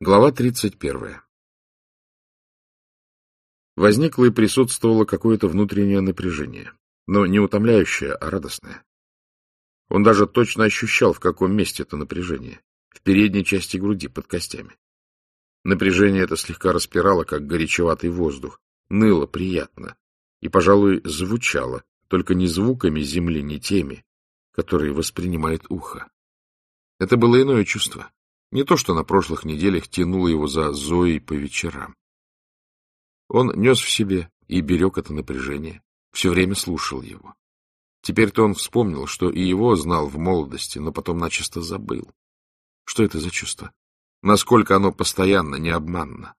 Глава 31. Возникло и присутствовало какое-то внутреннее напряжение, но не утомляющее, а радостное. Он даже точно ощущал, в каком месте это напряжение, в передней части груди, под костями. Напряжение это слегка распирало, как горячеватый воздух, ныло приятно и, пожалуй, звучало, только не звуками земли, не теми, которые воспринимает ухо. Это было иное чувство, не то, что на прошлых неделях тянуло его за Зоей по вечерам. Он нес в себе и берег это напряжение, все время слушал его. Теперь-то он вспомнил, что и его знал в молодости, но потом начисто забыл. Что это за чувство? Насколько оно постоянно, необманно?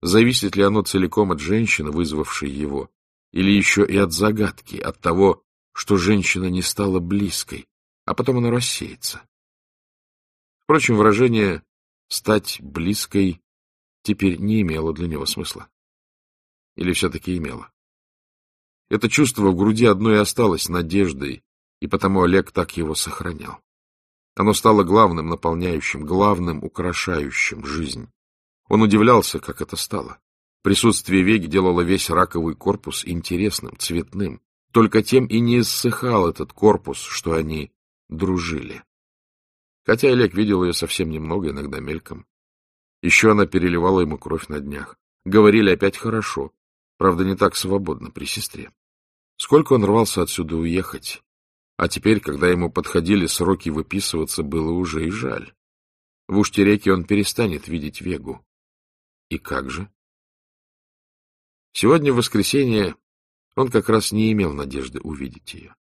Зависит ли оно целиком от женщины, вызвавшей его, или еще и от загадки, от того, что женщина не стала близкой, а потом оно рассеется? Впрочем, выражение «стать близкой» теперь не имело для него смысла. Или все-таки имело? Это чувство в груди одно и осталось надеждой, и потому Олег так его сохранял. Оно стало главным наполняющим, главным украшающим жизнь. Он удивлялся, как это стало. Присутствие Веги делало весь раковый корпус интересным, цветным. Только тем и не иссыхал этот корпус, что они дружили. Хотя Олег видел ее совсем немного, иногда мельком. Еще она переливала ему кровь на днях. Говорили опять хорошо, правда, не так свободно при сестре. Сколько он рвался отсюда уехать, а теперь, когда ему подходили сроки выписываться, было уже и жаль. В Уштереке он перестанет видеть Вегу. И как же? Сегодня, в воскресенье, он как раз не имел надежды увидеть ее.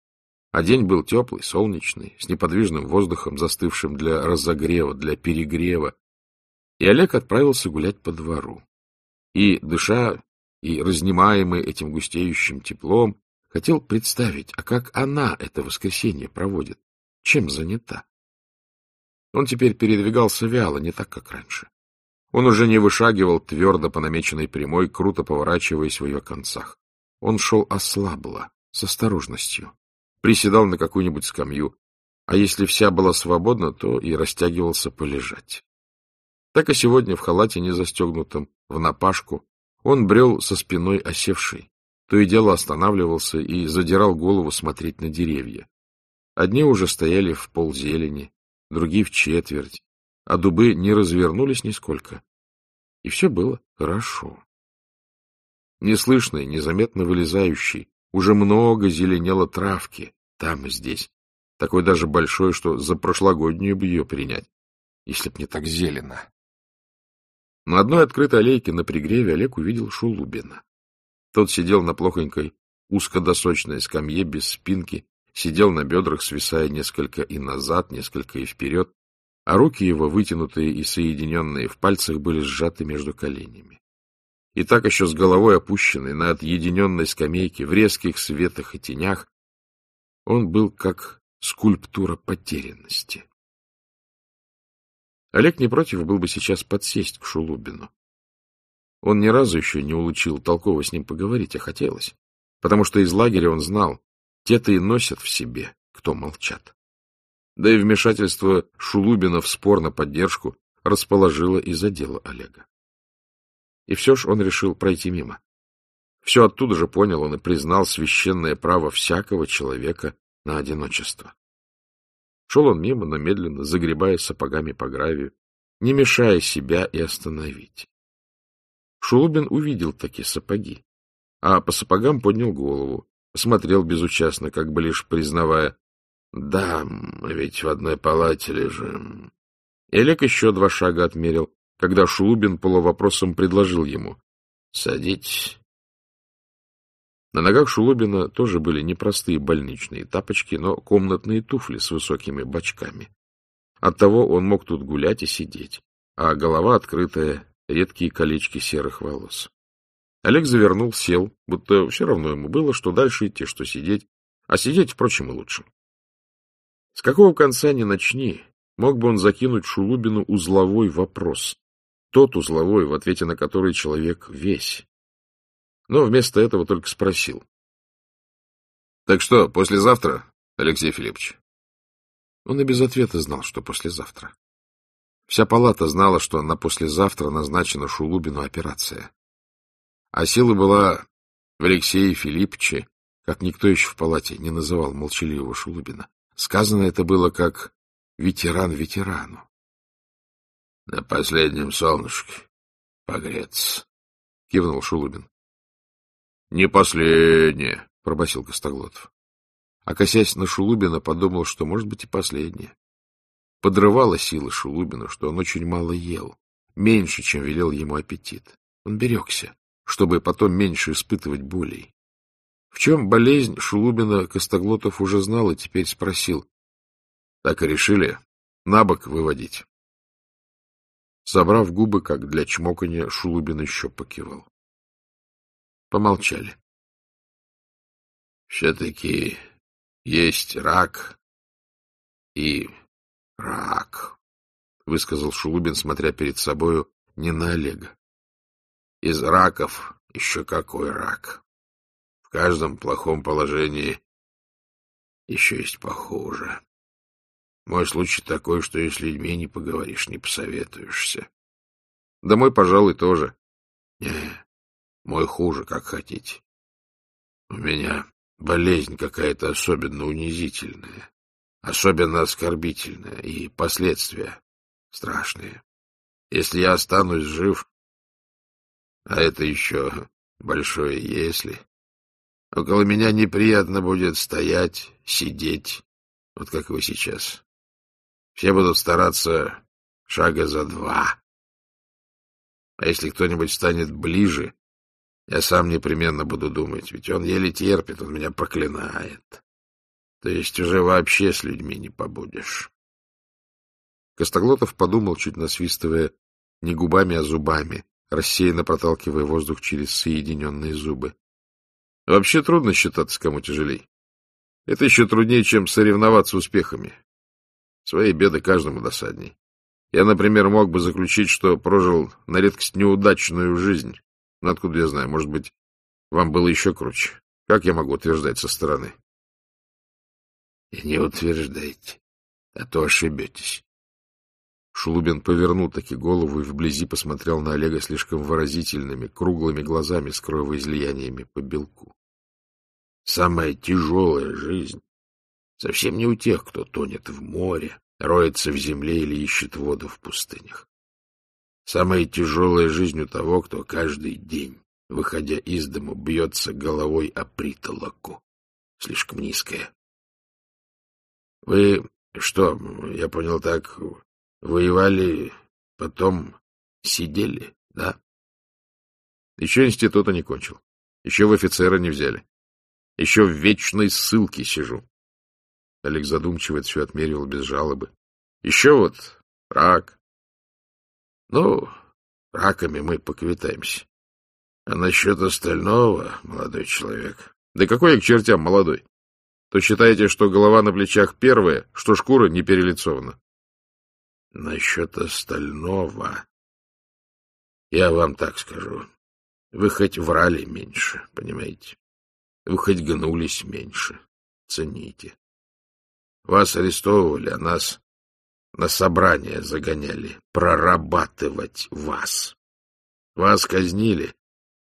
А день был теплый, солнечный, с неподвижным воздухом, застывшим для разогрева, для перегрева. И Олег отправился гулять по двору. И, дыша, и разнимаемый этим густеющим теплом, хотел представить, а как она это воскресенье проводит, чем занята. Он теперь передвигался вяло, не так, как раньше. Он уже не вышагивал твердо по намеченной прямой, круто поворачиваясь в ее концах. Он шел ослабло, с осторожностью, приседал на какую-нибудь скамью, а если вся была свободна, то и растягивался полежать. Так и сегодня в халате не застегнутом, в напашку, он брел со спиной осевшей, то и дело останавливался и задирал голову смотреть на деревья. Одни уже стояли в ползелени, другие в четверть, а дубы не развернулись нисколько. И все было хорошо. Неслышный, незаметно вылезающий, уже много зеленело травки, там и здесь. Такой даже большой, что за прошлогоднюю бы ее принять, если б не так зелено. На одной открытой аллейке на пригреве Олег увидел Шулубина. Тот сидел на плохонькой, узкодосочной скамье без спинки, сидел на бедрах, свисая несколько и назад, несколько и вперед, а руки его, вытянутые и соединенные в пальцах, были сжаты между коленями. И так еще с головой опущенной на отъединенной скамейке, в резких светах и тенях, он был как скульптура потерянности. Олег не против был бы сейчас подсесть к Шулубину. Он ни разу еще не улучил толково с ним поговорить, а хотелось, потому что из лагеря он знал, те-то и носят в себе, кто молчат. Да и вмешательство Шулубина в спор на поддержку расположило и задело Олега. И все ж он решил пройти мимо. Все оттуда же понял он и признал священное право всякого человека на одиночество. Шел он мимо, но медленно, загребая сапогами по гравию, не мешая себя и остановить. Шулубин увидел такие сапоги, а по сапогам поднял голову, посмотрел безучастно, как бы лишь признавая, «Да, мы ведь в одной палате лежим». И Олег еще два шага отмерил, когда Шулубин полувопросом предложил ему, «Садитесь». На ногах Шулобина тоже были непростые больничные тапочки, но комнатные туфли с высокими бочками. Оттого он мог тут гулять и сидеть, а голова открытая, редкие колечки серых волос. Олег завернул, сел, будто все равно ему было, что дальше идти, что сидеть, а сидеть, впрочем, и лучше. С какого конца ни начни, мог бы он закинуть Шулубину узловой вопрос, тот узловой, в ответе на который человек весь, но вместо этого только спросил. — Так что, послезавтра, Алексей Филиппович? Он и без ответа знал, что послезавтра. Вся палата знала, что на послезавтра назначена Шулубину операция. А сила была в Алексее Филипповиче, как никто еще в палате не называл молчаливого Шулубина. Сказано это было как ветеран ветерану. — На последнем солнышке погреться, — кивнул Шулубин. — Не последнее, — пробасил Костоглотов. А косясь на Шулубина, подумал, что, может быть, и последнее. Подрывала сила Шулубина, что он очень мало ел, меньше, чем велел ему аппетит. Он берегся, чтобы потом меньше испытывать болей. В чем болезнь Шулубина Костоглотов уже знал и теперь спросил. — Так и решили на бок выводить. Собрав губы, как для чмоканья, Шулубин еще покивал. Помолчали. — Все-таки есть рак и рак, — высказал Шулубин, смотря перед собою не на Олега. — Из раков еще какой рак. В каждом плохом положении еще есть похуже. Мой случай такой, что и с людьми не поговоришь, не посоветуешься. Да мой, пожалуй, тоже. Не, мой хуже, как хотите. У меня болезнь какая-то особенно унизительная, особенно оскорбительная, и последствия страшные. Если я останусь жив, а это еще большое «если», около меня неприятно будет стоять, сидеть, вот как вы сейчас. Все будут стараться шага за два. А если кто-нибудь станет ближе, я сам непременно буду думать, ведь он еле терпит, он меня проклинает. То есть уже вообще с людьми не побудешь. Костоглотов подумал, чуть насвистывая, не губами, а зубами, рассеянно проталкивая воздух через соединенные зубы. Вообще трудно считаться, кому тяжелей. Это еще труднее, чем соревноваться успехами. Свои беды каждому досадней. Я, например, мог бы заключить, что прожил на редкость неудачную жизнь. Но откуда я знаю, может быть, вам было еще круче. Как я могу утверждать со стороны? И не утверждайте, а то ошибетесь. Шулубин повернул таки голову и вблизи посмотрел на Олега слишком выразительными, круглыми глазами с кровоизлияниями по белку. Самая тяжелая жизнь Совсем не у тех, кто тонет в море, роется в земле или ищет воду в пустынях. Самая тяжелая жизнь у того, кто каждый день, выходя из дому, бьется головой о притолоку. Слишком низкая. Вы что, я понял так, воевали, потом сидели, да? Еще института не кончил. Еще в офицера не взяли. Еще в вечной ссылке сижу. Олег задумчиво это все отмерил без жалобы. Еще вот рак. Ну, раками мы поквитаемся. А насчет остального, молодой человек... Да какой я к чертям молодой? То считаете, что голова на плечах первая, что шкура не перелицована? Насчет остального... Я вам так скажу. Вы хоть врали меньше, понимаете? Вы хоть гнулись меньше. Цените. Вас арестовывали, а нас на собрание загоняли прорабатывать вас. Вас казнили,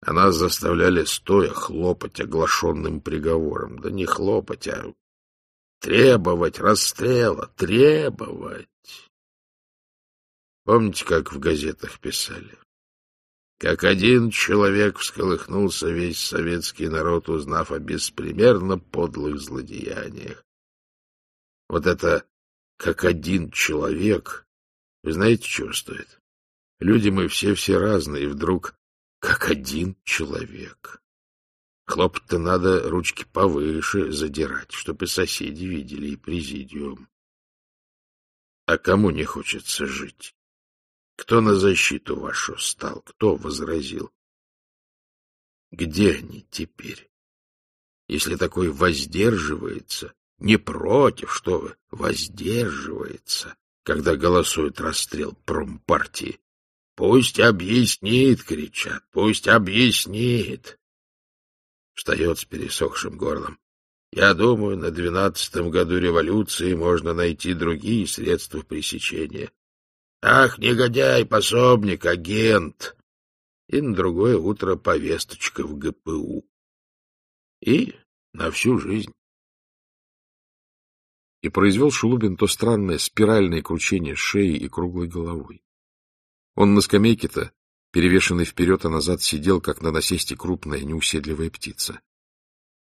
а нас заставляли стоя хлопать оглашенным приговором. Да не хлопать, а требовать расстрела, требовать. Помните, как в газетах писали? Как один человек всколыхнулся весь советский народ, узнав о беспримерно подлых злодеяниях. Вот это как один человек. Вы знаете, чего стоит? Люди мы все-все разные, и вдруг как один человек. Хлопать-то надо ручки повыше задирать, чтобы соседи видели и президиум. А кому не хочется жить? Кто на защиту вашу стал? Кто возразил? Где они теперь? Если такой воздерживается, не против, что вы, воздерживается, когда голосует расстрел промпартии. Пусть объяснит, кричат, пусть объяснит. Встает с пересохшим горлом. Я думаю, на двенадцатом году революции можно найти другие средства пресечения. Ах, негодяй, пособник, агент! И на другое утро повесточка в ГПУ. И на всю жизнь. И произвел Шулубин то странное спиральное кручение шеи и круглой головой. Он на скамейке-то, перевешенный вперед и назад, сидел, как на насесте крупная неуседливая птица.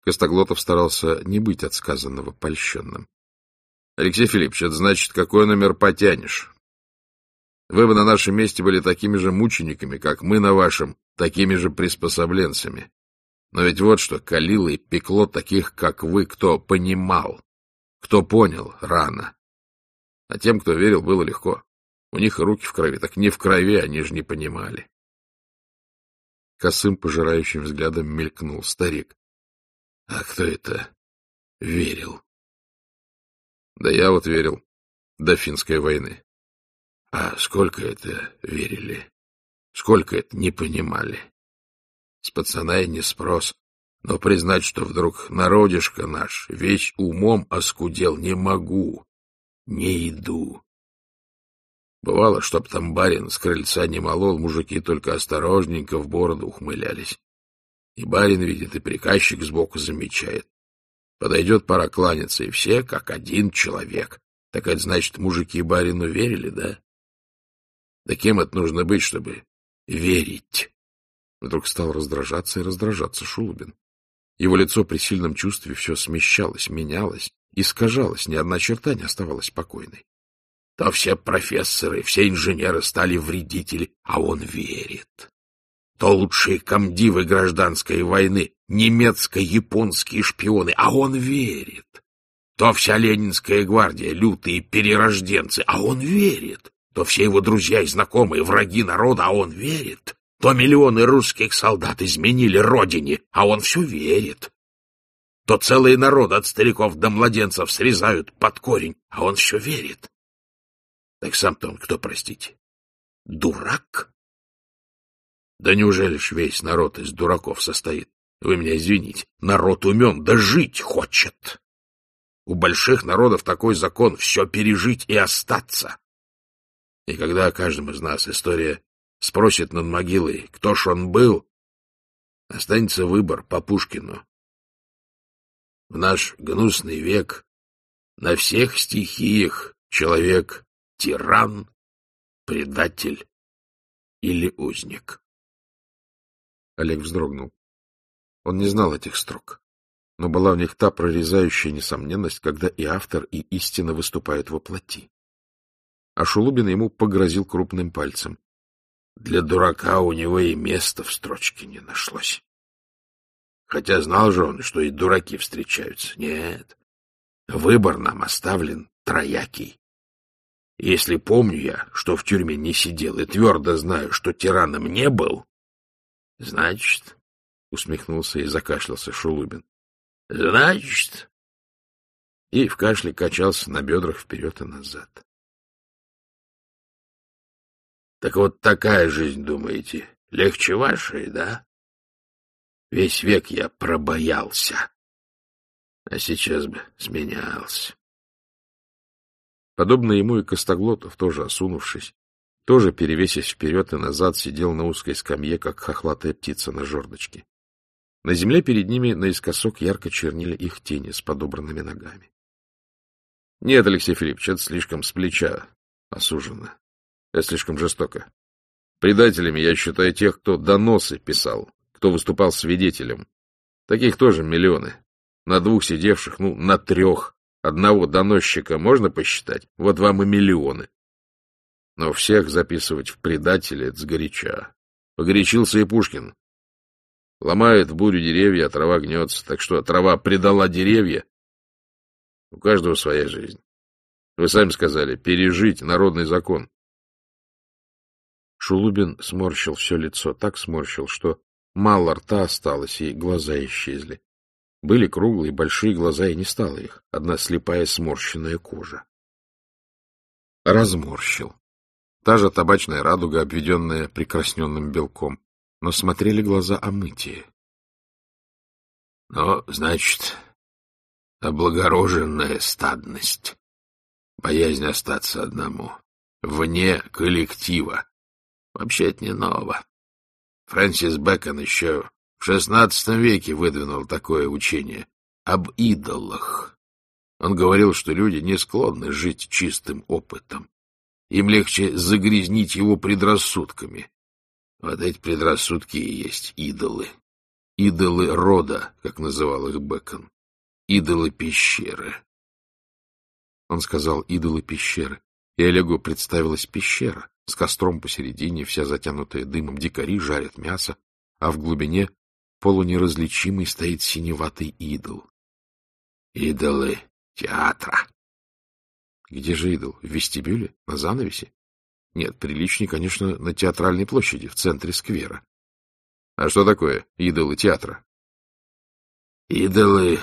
Костоглотов старался не быть от сказанного польщенным. — Алексей Филиппович, это значит, какой номер потянешь? Вы бы на нашем месте были такими же мучениками, как мы на вашем, такими же приспособленцами. Но ведь вот что, калило и пекло таких, как вы, кто понимал, кто понял рано. А тем, кто верил, было легко. У них руки в крови, так не в крови, они же не понимали. Косым пожирающим взглядом мелькнул старик. А кто это верил? Да я вот верил. До финской войны. А сколько это верили? Сколько это не понимали? С пацана и не спрос. Но признать, что вдруг народишко наш весь умом оскудел, не могу. Не иду. Бывало, чтоб там барин с крыльца не молол, мужики только осторожненько в бороду ухмылялись. И барин видит, и приказчик сбоку замечает. Подойдет пора кланяться, и все как один человек. Так это значит, мужики барину верили, да? Да кем это нужно быть, чтобы верить? Вдруг стал раздражаться и раздражаться Шулубин. Его лицо при сильном чувстве все смещалось, менялось, искажалось, ни одна черта не оставалась спокойной. То все профессоры, все инженеры стали вредители, а он верит то лучшие комдивы гражданской войны, немецко-японские шпионы, а он верит. То вся Ленинская гвардия, лютые перерожденцы, а он верит. То все его друзья и знакомые, враги народа, а он верит. То миллионы русских солдат изменили родине, а он все верит. То целые народы от стариков до младенцев срезают под корень, а он все верит. Так сам-то он кто, простите? Дурак? Да неужели ж весь народ из дураков состоит? Вы меня извините. Народ умен, да жить хочет. У больших народов такой закон — все пережить и остаться. И когда каждому из нас история спросит над могилой, кто ж он был, останется выбор по Пушкину. В наш гнусный век на всех стихиях человек — тиран, предатель или узник. Олег вздрогнул. Он не знал этих строк, но была в них та прорезающая несомненность, когда и автор, и истина выступают во плоти. А Шулубин ему погрозил крупным пальцем. Для дурака у него и места в строчке не нашлось. Хотя знал же он, что и дураки встречаются. Нет, выбор нам оставлен троякий. Если помню я, что в тюрьме не сидел, и твердо знаю, что тираном не был, — Значит, — усмехнулся и закашлялся Шулубин. — Значит... И в кашле качался на бедрах вперед и назад. — Так вот такая жизнь, думаете, легче вашей, да? Весь век я пробоялся, а сейчас бы сменялся. Подобно ему и Костоглотов, тоже осунувшись, тоже, перевесясь вперед и назад, сидел на узкой скамье, как хохлатая птица на жердочке. На земле перед ними наискосок ярко чернили их тени с подобранными ногами. — Нет, Алексей Филиппович, это слишком с плеча осужено. Это слишком жестоко. Предателями я считаю тех, кто доносы писал, кто выступал свидетелем. Таких тоже миллионы. На двух сидевших, ну, на трех. Одного доносчика можно посчитать? Вот вам и миллионы. Но всех записывать в предатели — это сгоряча. Погорячился и Пушкин. Ломает бурю деревья, а трава гнется. Так что трава предала деревья. У каждого своя жизнь. Вы сами сказали, пережить народный закон. Шулубин сморщил все лицо, так сморщил, что мало рта осталось, и глаза исчезли. Были круглые, большие глаза, и не стало их. Одна слепая сморщенная кожа. Разморщил. Та же табачная радуга, обведенная прекрасненным белком. Но смотрели глаза омытие. — Но, значит, облагороженная стадность, боязнь остаться одному. вне коллектива. Вообще это не ново. Фрэнсис Бэкон еще в XVI веке выдвинул такое учение об идолах. Он говорил, что люди не склонны жить чистым опытом. Им легче загрязнить его предрассудками. Вот эти предрассудки и есть идолы. Идолы рода, как называл их Бэкон. Идолы пещеры. Он сказал «идолы пещеры», и Олегу представилась пещера с костром посередине, вся затянутая дымом, дикари жарят мясо, а в глубине полунеразличимый стоит синеватый идол. Идолы театра. Где же идол? В вестибюле? На занавесе? Нет, приличнее, конечно, на театральной площади, в центре сквера. А что такое идолы театра? Идолы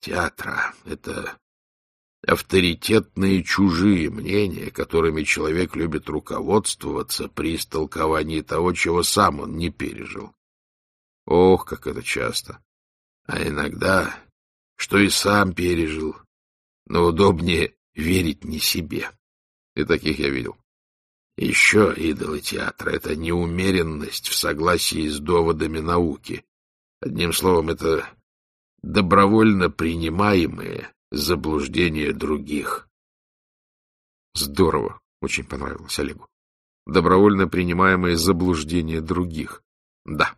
театра — это авторитетные чужие мнения, которыми человек любит руководствоваться при истолковании того, чего сам он не пережил. Ох, как это часто! А иногда, что и сам пережил, но удобнее верить не себе. И таких я видел. Еще идолы театра — это неумеренность в согласии с доводами науки. Одним словом, это добровольно принимаемые заблуждения других. Здорово, очень понравилось Олегу. Добровольно принимаемые заблуждения других. Да.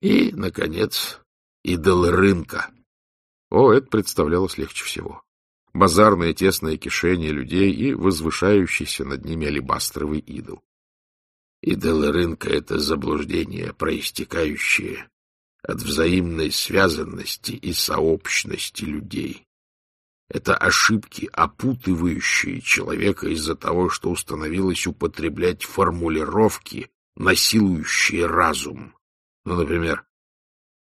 И, наконец, идол рынка. О, это представлялось легче всего базарное тесное кишение людей и возвышающийся над ними алебастровый идол. Идолы рынка — это заблуждение, проистекающее от взаимной связанности и сообщности людей. Это ошибки, опутывающие человека из-за того, что установилось употреблять формулировки, насилующие разум. Ну, например,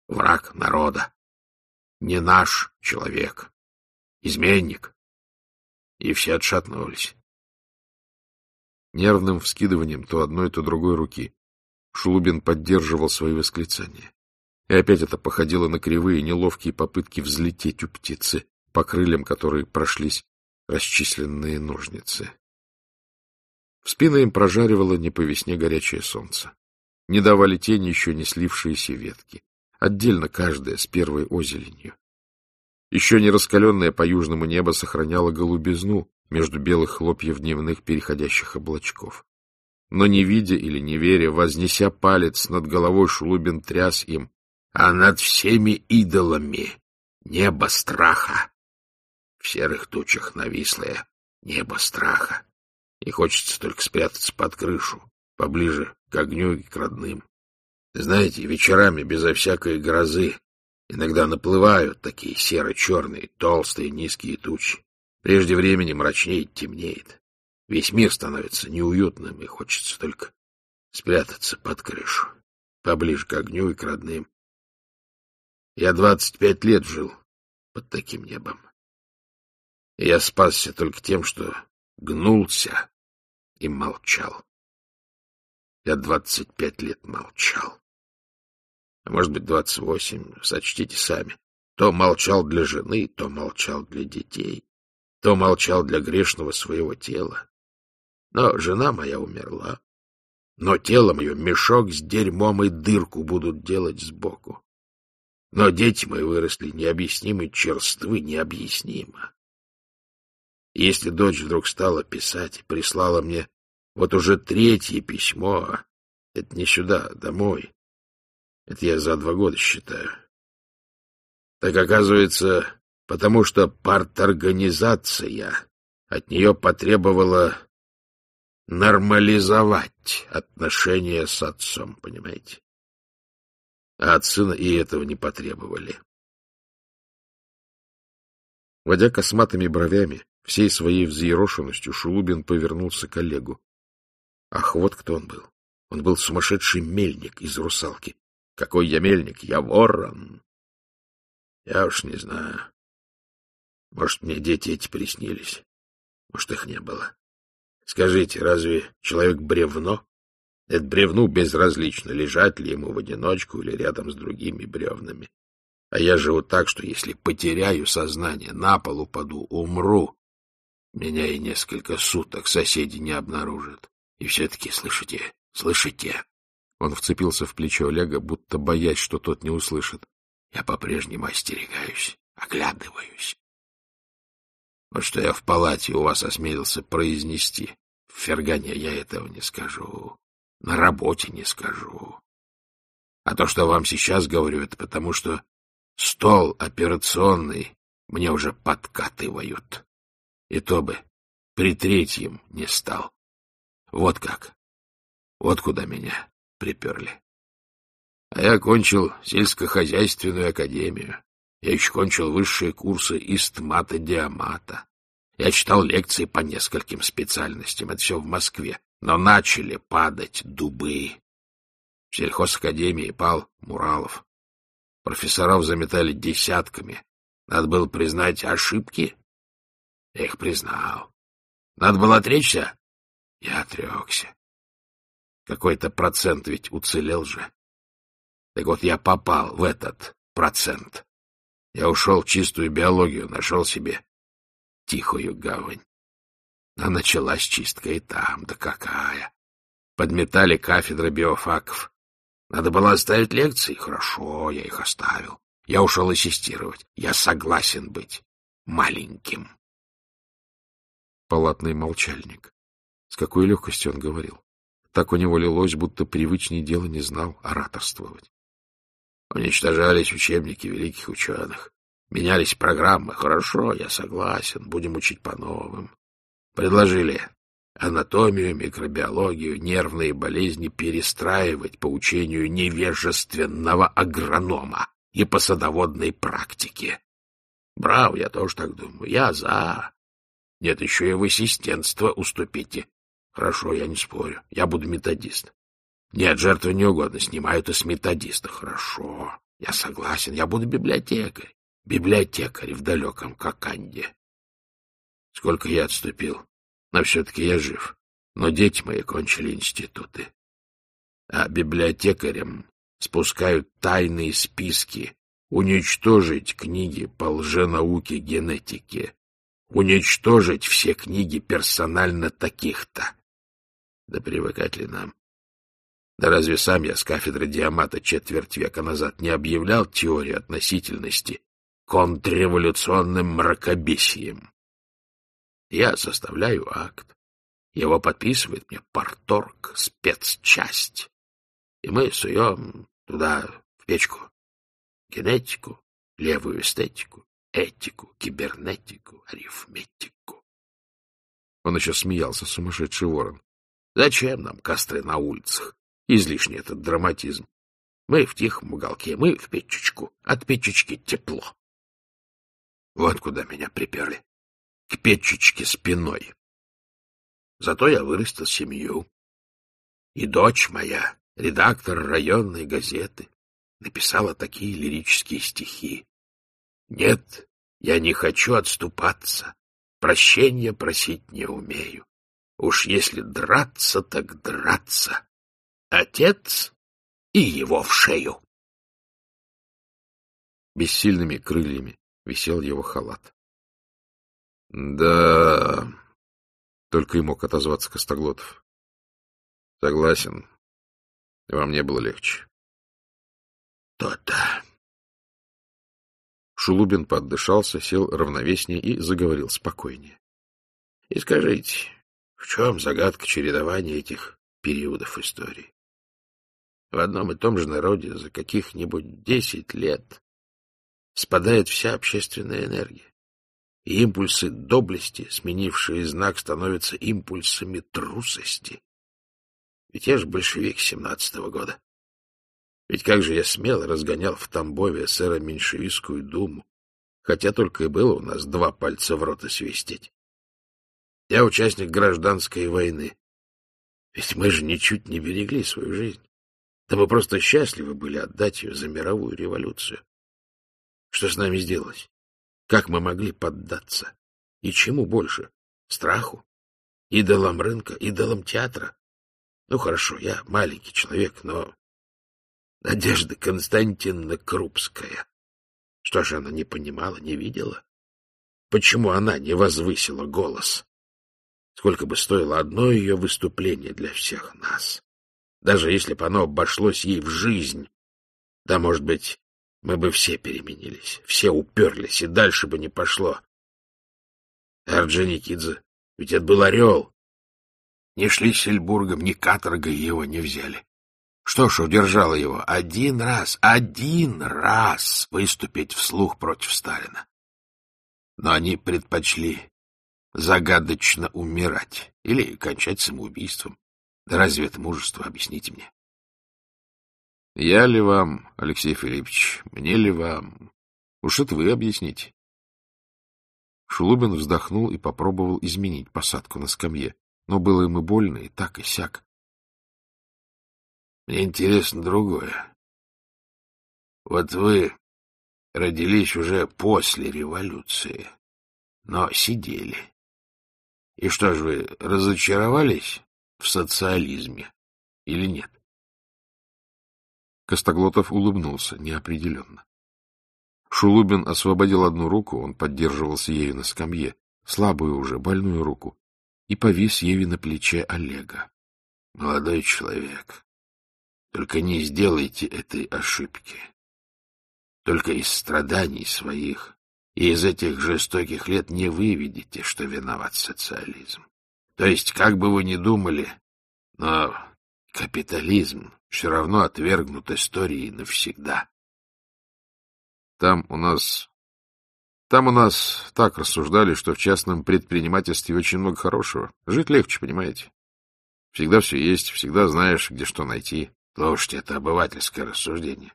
враг народа, не наш человек, изменник. И все отшатнулись. Нервным вскидыванием то одной, то другой руки Шулубин поддерживал свои восклицания. И опять это походило на кривые, неловкие попытки взлететь у птицы, по крыльям которой прошлись расчисленные ножницы. В спину им прожаривало не по весне горячее солнце. Не давали тени еще не слившиеся ветки, отдельно каждая с первой озеленью. Еще не раскаленное по южному небо сохраняло голубизну между белых хлопьев дневных переходящих облачков. Но не видя или не веря, вознеся палец над головой, Шулубин тряс им, а над всеми идолами небо страха. В серых тучах навислое небо страха. И хочется только спрятаться под крышу, поближе к огню и к родным. Знаете, вечерами безо всякой грозы Иногда наплывают такие серо-черные, толстые, низкие тучи. Прежде времени мрачнеет, темнеет. Весь мир становится неуютным, и хочется только спрятаться под крышу, поближе к огню и к родным. Я двадцать пять лет жил под таким небом. И я спасся только тем, что гнулся и молчал. Я двадцать пять лет молчал а может быть, двадцать восемь, сочтите сами. То молчал для жены, то молчал для детей, то молчал для грешного своего тела. Но жена моя умерла, но тело мое мешок с дерьмом и дырку будут делать сбоку. Но дети мои выросли необъяснимо черствы, необъяснимо. Если дочь вдруг стала писать и прислала мне вот уже третье письмо, это не сюда, домой, это я за два года считаю. Так оказывается, потому что парторганизация от нее потребовала нормализовать отношения с отцом, понимаете? А от сына и этого не потребовали. Водя косматыми бровями, всей своей взъерошенностью, Шулубин повернулся к Олегу. Ах, вот кто он был. Он был сумасшедший мельник из «Русалки». Какой я мельник? Я ворон. Я уж не знаю. Может, мне дети эти приснились. Может, их не было. Скажите, разве человек бревно? Это бревну безразлично, лежать ли ему в одиночку или рядом с другими бревнами. А я живу так, что если потеряю сознание, на пол упаду, умру. меня и несколько суток соседи не обнаружат. И все-таки, слышите, слышите? Он вцепился в плечо Олега, будто боясь, что тот не услышит. Я по-прежнему остерегаюсь, оглядываюсь. Вот что я в палате у вас осмелился произнести. В Фергане я этого не скажу. На работе не скажу. А то, что вам сейчас говорю, это потому, что стол операционный мне уже подкатывают. И то бы при третьем не стал. Вот как. Вот куда меня приперли. А я кончил сельскохозяйственную академию. Я еще кончил высшие курсы истмата-диамата. Я читал лекции по нескольким специальностям. Это все в Москве. Но начали падать дубы. В сельхозакадемии пал Муралов. Профессоров заметали десятками. Надо было признать ошибки. Я их признал. Надо было отречься. Я отрекся. Какой-то процент ведь уцелел же. Так вот, я попал в этот процент. Я ушел в чистую биологию, нашел себе тихую гавань. А началась чистка и там, да какая! Подметали кафедры биофаков. Надо было оставить лекции. Хорошо, я их оставил. Я ушел ассистировать. Я согласен быть маленьким. Палатный молчальник. С какой легкостью он говорил. Так у него лилось, будто привычнее дело не знал ораторствовать. Уничтожались учебники великих ученых. Менялись программы. Хорошо, я согласен. Будем учить по новым. Предложили анатомию, микробиологию, нервные болезни перестраивать по учению невежественного агронома и по садоводной практике. Браво, я тоже так думаю. Я за. Нет, еще и в ассистентство уступите. Хорошо, я не спорю. Я буду методист. Нет, жертвы не угодно, снимают из методиста. Хорошо, я согласен. Я буду библиотекарь. Библиотекарь в далеком Коканде. Сколько я отступил, но все-таки я жив. Но дети мои кончили институты. А библиотекарям спускают тайные списки, уничтожить книги по лженауке генетики, уничтожить все книги персонально таких-то. Да привыкать ли нам? Да разве сам я с кафедры Диамата четверть века назад не объявлял теорию относительности контрреволюционным мракобесием? Я составляю акт. Его подписывает мне парторг, спецчасть. И мы суем туда, в печку, генетику, левую эстетику, этику, кибернетику, арифметику. Он еще смеялся, сумасшедший ворон. Зачем нам костры на улицах? Излишний этот драматизм. Мы в тихом уголке, мы в печечку. От печечки тепло. Вот куда меня приперли. К печечке спиной. Зато я вырастил семью. И дочь моя, редактор районной газеты, написала такие лирические стихи. Нет, я не хочу отступаться, прощения просить не умею. Уж если драться, так драться. Отец и его в шею. Бессильными крыльями висел его халат. — Да, — только и мог отозваться Костоглотов. — Согласен. Вам не было легче. То-то. Шулубин поддышался, сел равновеснее и заговорил спокойнее. — И скажите, в чем загадка чередования этих периодов истории? В одном и том же народе за каких-нибудь десять лет спадает вся общественная энергия, и импульсы доблести, сменившие знак, становятся импульсами трусости. Ведь я же большевик семнадцатого года. Ведь как же я смело разгонял в Тамбове сэра меньшевистскую думу, хотя только и было у нас два пальца в рот и свистеть. Я участник гражданской войны. Ведь мы же ничуть не берегли свою жизнь. Да мы просто счастливы были отдать ее за мировую революцию. Что с нами сделалось? Как мы могли поддаться? И чему больше? Страху? Идолам рынка, идолам театра? Ну, хорошо, я маленький человек, но Надежда Константиновна Крупская. Что же она не понимала, не видела? Почему она не возвысила голос? Сколько бы стоило одно ее выступление для всех нас? Даже если бы оно обошлось ей в жизнь, да, может быть, мы бы все переменились, все уперлись, и дальше бы не пошло. Орджоникидзе, ведь это был орел. Не шли с Сельбургом, ни каторгой его не взяли. Что ж, удержало его один раз, один раз выступить вслух против Сталина. Но они предпочли загадочно умирать или кончать самоубийством. Да разве это мужество, объясните мне? Я ли вам, Алексей Филиппович, мне ли вам? Уж это вы объясните. Шулубин вздохнул и попробовал изменить посадку на скамье, но было ему больно и так, и сяк. Мне интересно другое. Вот вы родились уже после революции, но сидели. И что ж вы, разочаровались в социализме или нет? Костоглотов улыбнулся неопределенно. Шулубин освободил одну руку, он поддерживался ею на скамье, слабую уже, больную руку, и повис ею на плече Олега. — Молодой человек, только не сделайте этой ошибки. Только из страданий своих и из этих жестоких лет не выведете, что виноват социализм. То есть, как бы вы ни думали, но капитализм все равно отвергнут историей навсегда. Там у нас... Там у нас так рассуждали, что в частном предпринимательстве очень много хорошего. Жить легче, понимаете? Всегда все есть, всегда знаешь, где что найти. Слушайте, это обывательское рассуждение.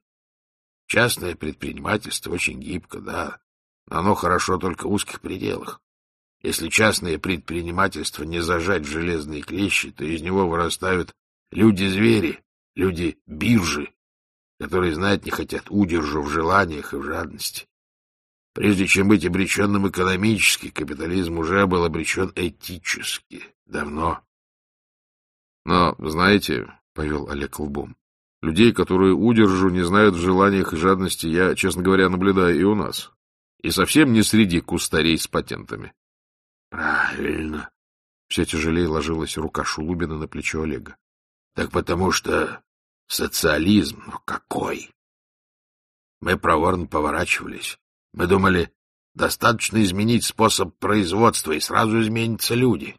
Частное предпринимательство очень гибко, да, но оно хорошо только в узких пределах. Если частное предпринимательство не зажать в железные клещи, то из него вырастают люди-звери, люди-биржи, которые знать не хотят удержу в желаниях и в жадности. Прежде чем быть обреченным экономически, капитализм уже был обречен этически. Давно. Но, знаете, — повел Олег лбом. — Людей, которые удержу, не знают в желаниях и жадности, я, честно говоря, наблюдаю и у нас. И совсем не среди кустарей с патентами. — Правильно. Все тяжелее ложилась рука Шулубина на плечо Олега. — Так потому что социализм, ну какой? Мы проворно поворачивались. Мы думали, достаточно изменить способ производства, и сразу изменятся люди.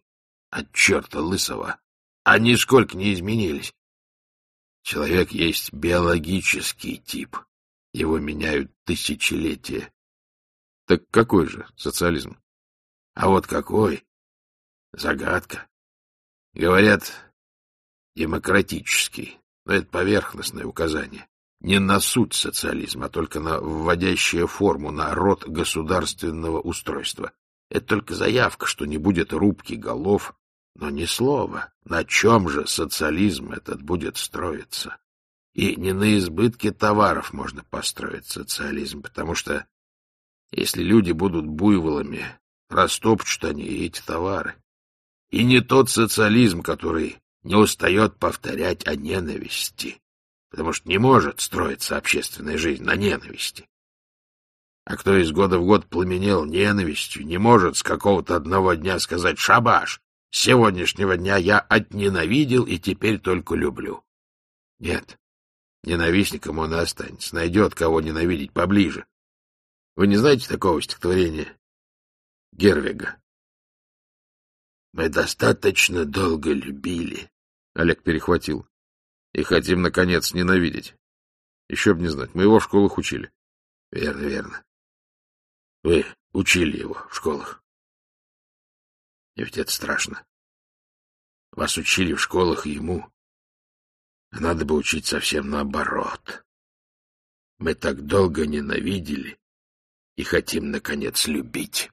От черта лысого. Они нисколько не изменились. Человек есть биологический тип. Его меняют тысячелетия. Так какой же социализм? А вот какой? Загадка. Говорят, демократический, но это поверхностное указание. Не на суть социализма, а только на вводящую форму, на род государственного устройства. Это только заявка, что не будет рубки голов, но ни слова, на чем же социализм этот будет строиться. И не на избытке товаров можно построить социализм, потому что если люди будут буйволами, растопчут они эти товары. И не тот социализм, который не устает повторять о ненависти, потому что не может строиться общественная жизнь на ненависти. А кто из года в год пламенел ненавистью, не может с какого-то одного дня сказать «шабаш», с сегодняшнего дня я отненавидел и теперь только люблю. Нет, ненавистником он и останется, найдет, кого ненавидеть поближе. Вы не знаете такого стихотворения? Гервига. Мы достаточно долго любили. Олег перехватил. И хотим, наконец, ненавидеть. Еще б не знать, мы его в школах учили. Верно, верно. Вы учили его в школах. И ведь это страшно. Вас учили в школах ему. А надо бы учить совсем наоборот. Мы так долго ненавидели и хотим, наконец, любить.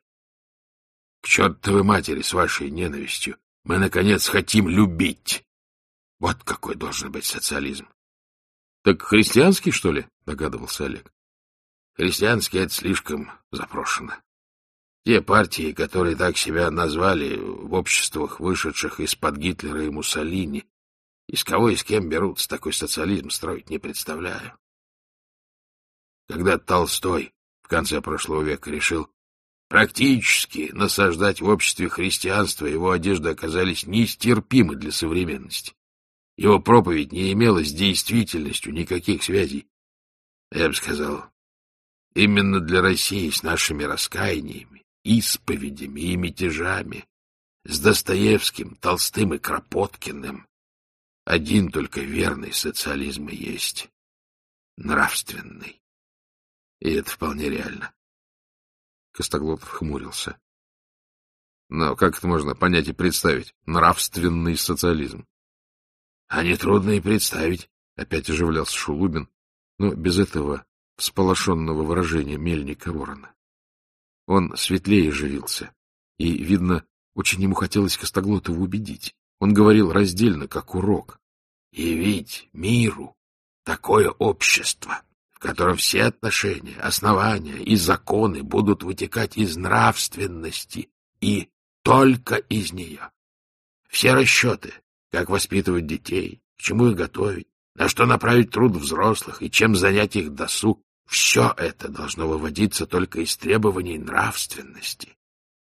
К чертовой матери с вашей ненавистью. Мы, наконец, хотим любить. Вот какой должен быть социализм. — Так христианский, что ли? — догадывался Олег. — Христианский — это слишком запрошено. Те партии, которые так себя назвали в обществах, вышедших из-под Гитлера и Муссолини, из кого и с кем берутся такой социализм строить, не представляю. Когда Толстой в конце прошлого века решил Практически насаждать в обществе христианства его одежды оказались нестерпимы для современности. Его проповедь не имела с действительностью никаких связей. Я бы сказал, именно для России с нашими раскаяниями, исповедями и мятежами, с Достоевским, Толстым и Кропоткиным один только верный социализм и есть — нравственный. И это вполне реально. Костоглотов хмурился. Но как это можно понять и представить? Нравственный социализм. А нетрудно и представить, — опять оживлялся Шулубин, но без этого всполошенного выражения мельника ворона. Он светлее оживился, и, видно, очень ему хотелось Костоглотова убедить. Он говорил раздельно, как урок. «Явить миру такое общество, в котором все отношения, основания и законы будут вытекать из нравственности и только из нее. Все расчеты, как воспитывать детей, к чему их готовить, на что направить труд взрослых и чем занять их досуг, все это должно выводиться только из требований нравственности.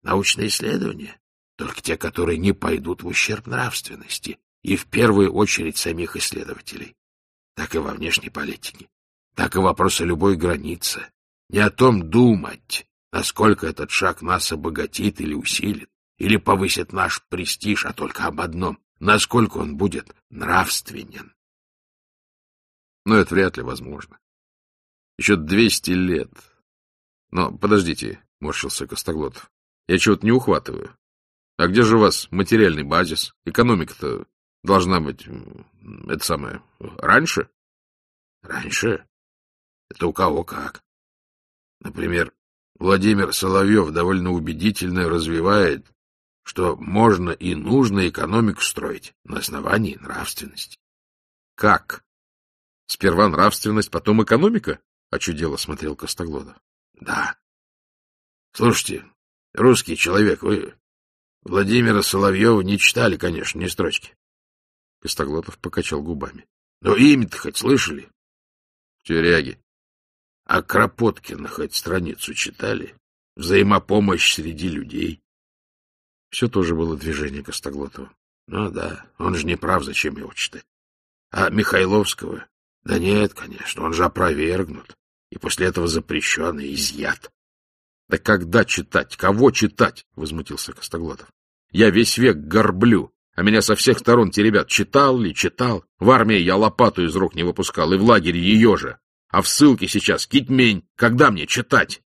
Научные исследования только те, которые не пойдут в ущерб нравственности, и в первую очередь самих исследователей. Так и во внешней политике, так и вопросы любой границы. Не о том думать, насколько этот шаг нас обогатит или усилит, или повысит наш престиж, а только об одном — насколько он будет нравственен. Но это вряд ли возможно. Еще двести лет. Но подождите, — морщился Костоглотов, — я чего-то не ухватываю. А где же у вас материальный базис? Экономика-то должна быть, это самое, раньше? Раньше? Это у кого как. Например, Владимир Соловьев довольно убедительно развивает, что можно и нужно экономику строить на основании нравственности. Как? Сперва нравственность, потом экономика? Очудело смотрел Костоглодов. Да. Слушайте, русский человек, вы Владимира Соловьева не читали, конечно, ни строчки. Костоглотов покачал губами. — Но имя-то хоть слышали? — Тюряги. — А Кропоткина хоть страницу читали? Взаимопомощь среди людей. Все тоже было движение Костоглотова. Ну да, он же не прав, зачем его читать. А Михайловского? Да нет, конечно, он же опровергнут. И после этого запрещен и изъят. Да когда читать? Кого читать? — возмутился Костоглотов. Я весь век горблю, а меня со всех сторон те ребят читал ли, читал. В армии я лопату из рук не выпускал, и в лагере ее же. А в ссылке сейчас китмень. Когда мне читать?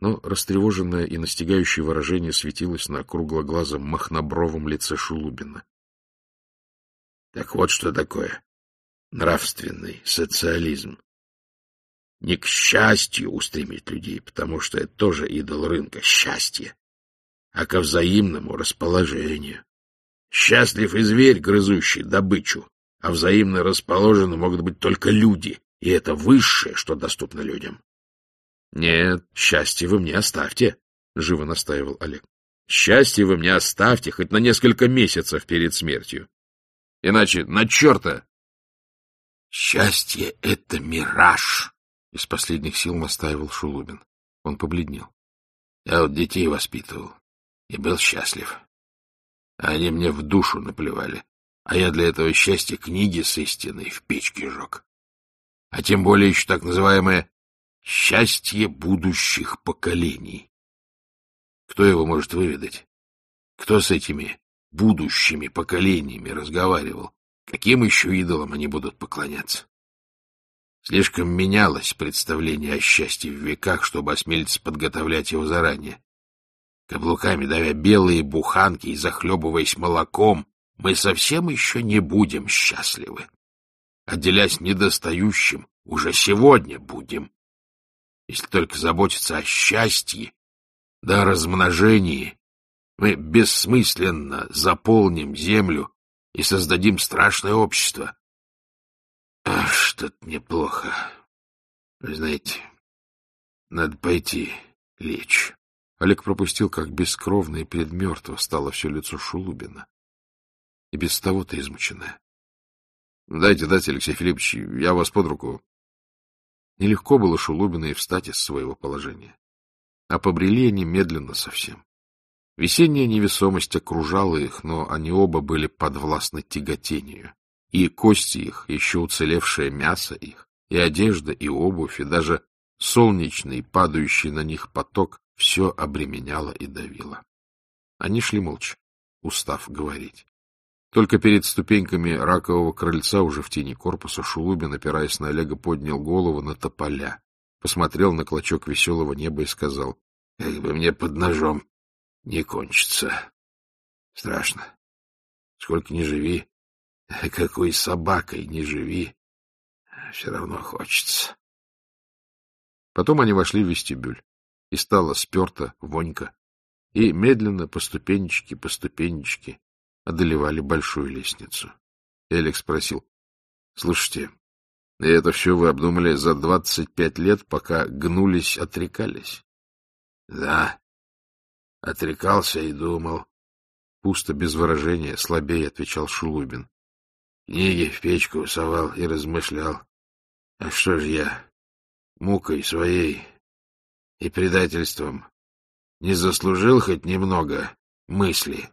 Но растревоженное и настигающее выражение светилось на круглоглазом махнобровом лице Шулубина. Так вот что такое нравственный социализм не к счастью устремить людей, потому что это тоже идол рынка, счастье, а ко взаимному расположению. Счастлив и зверь, грызущий добычу, а взаимно расположены могут быть только люди, и это высшее, что доступно людям. — Нет, счастье вы мне оставьте, — живо настаивал Олег. — Счастье вы мне оставьте хоть на несколько месяцев перед смертью. Иначе на черта! — Счастье — это мираж, — из последних сил настаивал Шулубин. Он побледнел. — Я вот детей воспитывал и был счастлив. А они мне в душу наплевали, а я для этого счастья книги с истиной в печке жег. А тем более еще так называемое «счастье будущих поколений». Кто его может выведать? Кто с этими будущими поколениями разговаривал? Каким еще идолам они будут поклоняться? Слишком менялось представление о счастье в веках, чтобы осмелиться подготовлять его заранее. Каблуками давя белые буханки и захлебываясь молоком, мы совсем еще не будем счастливы. Отделясь недостающим, уже сегодня будем. Если только заботиться о счастье, да о размножении, мы бессмысленно заполним землю и создадим страшное общество, Ах, что-то мне плохо. Вы знаете, надо пойти лечь. Олег пропустил, как бескровно и предмертво стало все лицо Шулубина. И без того-то измученное. — Дайте, дайте, Алексей Филиппович, я вас под руку. Нелегко было Шулубина и встать из своего положения. А побрели они медленно совсем. Весенняя невесомость окружала их, но они оба были подвластны тяготению. И кости их, еще уцелевшее мясо их, и одежда, и обувь, и даже солнечный, падающий на них поток — все обременяло и давило. Они шли молча, устав говорить. Только перед ступеньками ракового крыльца, уже в тени корпуса, Шулубин, опираясь на Олега, поднял голову на тополя, посмотрел на клочок веселого неба и сказал, — Как бы мне под ножом не кончится. Страшно. Сколько ни живи, какой собакой не живи, все равно хочется. Потом они вошли в вестибюль, и стало сперто, вонько, и медленно, по ступенечке, по ступенечке, одолевали большую лестницу. Элик спросил, — Слушайте, и это все вы обдумали за двадцать пять лет, пока гнулись, отрекались? — Да, отрекался и думал. Пусто, без выражения, слабее отвечал Шулубин. Книги в печку совал и размышлял. А что ж я, мукой своей и предательством, не заслужил хоть немного мысли?